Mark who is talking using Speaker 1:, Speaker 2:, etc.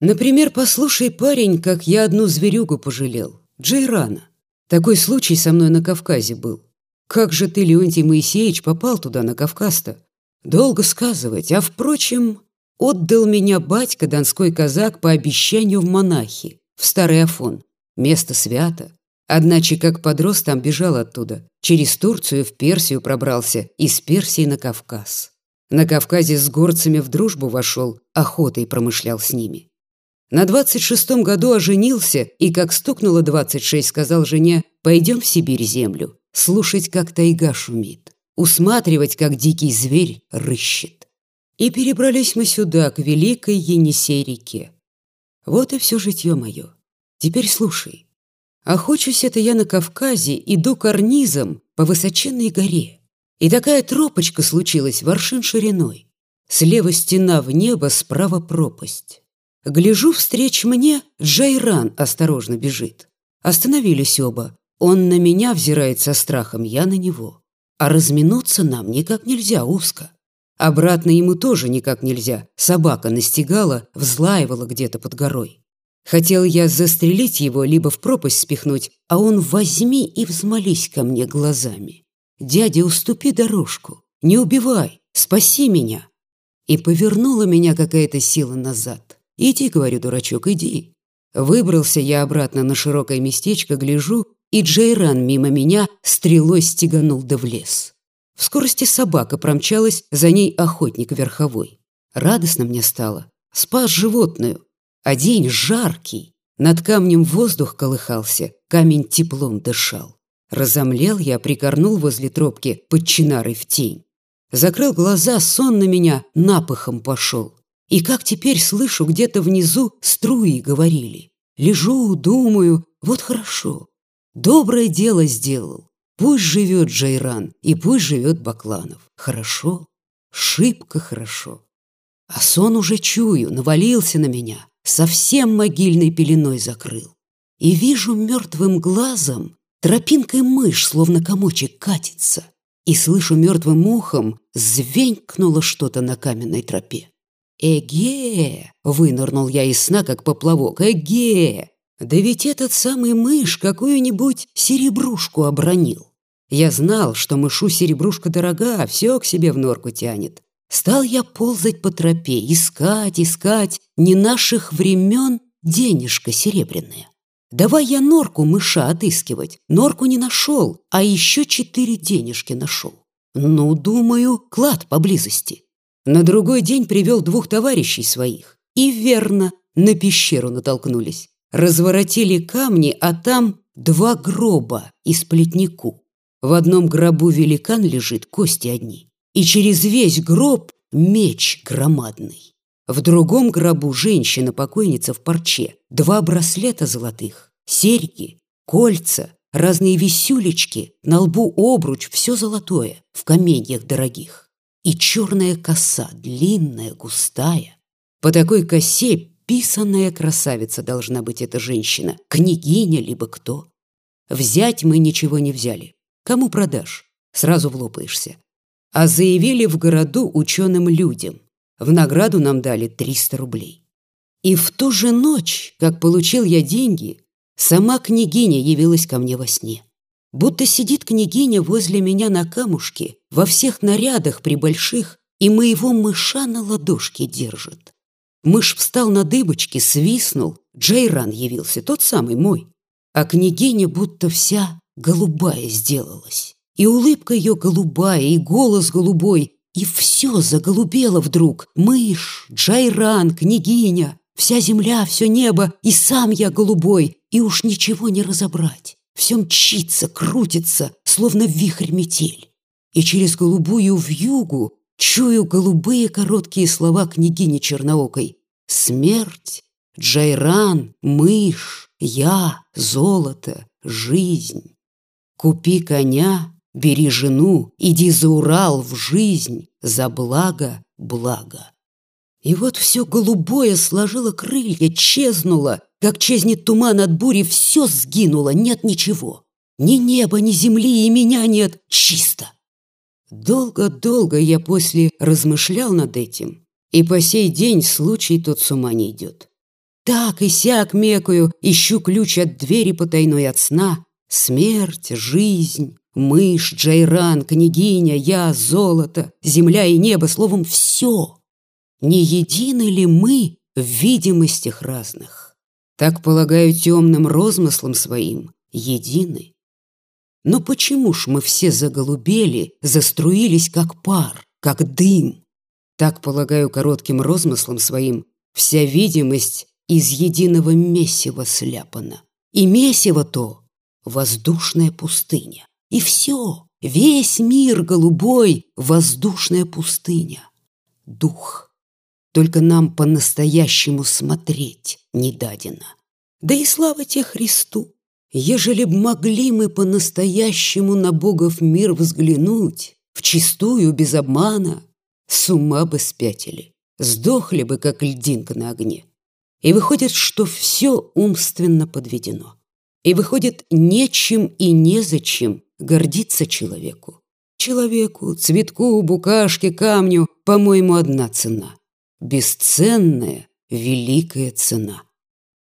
Speaker 1: Например, послушай, парень, как я одну зверюгу пожалел. Джейрана. Такой случай со мной на Кавказе был. Как же ты, Леонтий Моисеевич, попал туда, на Кавказ-то? Долго сказывать, а, впрочем, отдал меня батька, донской казак, по обещанию в монахи, в Старый Афон. Место свято. Одначе, как подрос, там бежал оттуда. Через Турцию в Персию пробрался, из Персии на Кавказ. На Кавказе с горцами в дружбу вошел, охотой промышлял с ними. На двадцать шестом году оженился и, как стукнуло двадцать шесть, сказал жене «Пойдем в Сибирь землю, слушать, как тайга шумит, усматривать, как дикий зверь рыщет». И перебрались мы сюда, к великой Енисей-реке. Вот и все житье мое. Теперь слушай. Охочусь это я на Кавказе, иду карнизом по высоченной горе. И такая тропочка случилась воршин шириной. Слева стена в небо, справа пропасть. Гляжу встреч мне, Джайран осторожно бежит. Остановились оба. Он на меня взирает со страхом, я на него. А разминуться нам никак нельзя, узко. Обратно ему тоже никак нельзя. Собака настигала, взлаивала где-то под горой. Хотел я застрелить его, либо в пропасть спихнуть, а он возьми и взмолись ко мне глазами. «Дядя, уступи дорожку, не убивай, спаси меня!» И повернула меня какая-то сила назад. «Иди, — говорю, дурачок, иди». Выбрался я обратно на широкое местечко, гляжу, и Джейран мимо меня стрелой стеганул да в лес. В скорости собака промчалась, за ней охотник верховой. Радостно мне стало. Спас животную, а день жаркий. Над камнем воздух колыхался, камень теплом дышал. Разомлел я, прикорнул возле тропки под чинарой в тень. Закрыл глаза, сон на меня напыхом пошел. И как теперь слышу, где-то внизу струи говорили. Лежу, думаю, вот хорошо. Доброе дело сделал. Пусть живет Джайран и пусть живет Бакланов. Хорошо, шибко хорошо. А сон уже чую, навалился на меня совсем могильной пеленой закрыл. И вижу мертвым глазом, тропинкой мышь, словно комочек, катится. И слышу мертвым ухом, звенькнуло что-то на каменной тропе. «Эге!» — вынырнул я из сна, как поплавок. «Эге!» Да ведь этот самый мышь какую-нибудь серебрушку обронил. Я знал, что мышу серебрушка дорога, все к себе в норку тянет. Стал я ползать по тропе, искать, искать, не наших времен денежка серебряная. Давай я норку мыша отыскивать. Норку не нашел, а еще четыре денежки нашел. Ну, думаю, клад поблизости. На другой день привел двух товарищей своих. И верно, на пещеру натолкнулись. Разворотили камни, а там два гроба из плетнику. В одном гробу великан лежит, кости одни и через весь гроб меч громадный. В другом гробу женщина-покойница в парче, два браслета золотых, серьги, кольца, разные висюлечки, на лбу обруч, все золотое, в каменьях дорогих. И черная коса, длинная, густая. По такой косе писанная красавица должна быть эта женщина, княгиня либо кто. Взять мы ничего не взяли. Кому продашь? Сразу влопаешься а заявили в городу ученым людям. В награду нам дали 300 рублей. И в ту же ночь, как получил я деньги, сама княгиня явилась ко мне во сне. Будто сидит княгиня возле меня на камушке, во всех нарядах прибольших, и моего мыша на ладошке держит. Мышь встал на дыбочки, свистнул, Джейран явился, тот самый мой. А княгиня будто вся голубая сделалась. И улыбка ее голубая, и голос голубой, и все заголубело вдруг. Мышь, Джайран, княгиня, вся земля, все небо, и сам я голубой, и уж ничего не разобрать. Все мчится, крутится, словно вихрь метель. И через голубую вьюгу чую голубые короткие слова княгини Черноокой. Смерть, Джайран, мышь, я, золото, жизнь. Купи коня, Бери жену, иди за Урал в жизнь, за благо благо. И вот все голубое сложило крылья, чезнуло, как чезнет туман от бури, все сгинуло, нет ничего. Ни неба, ни земли, и меня нет, чисто. Долго-долго я после размышлял над этим, и по сей день случай тот с ума не идет. так и сяк мекаю, ищу ключ от двери потайной от сна. Смерть, жизнь, мышь, Джайран, княгиня, я, золото, земля и небо, словом, все. Не едины ли мы в видимостях разных? Так, полагаю, темным розмыслом своим едины. Но почему ж мы все заголубели, заструились, как пар, как дым? Так, полагаю, коротким розмыслом своим вся видимость из единого месива сляпана. И месиво то — воздушная пустыня. И все, весь мир голубой — воздушная пустыня. Дух. Только нам по-настоящему смотреть не дадено. Да и слава те Христу! Ежели б могли мы по-настоящему на Богов мир взглянуть, в чистую, без обмана, с ума бы спятили, сдохли бы, как льдинка на огне. И выходит, что все умственно подведено. И выходит, нечем и незачем гордиться человеку. Человеку, цветку, букашке, камню, по-моему, одна цена. Бесценная, великая цена.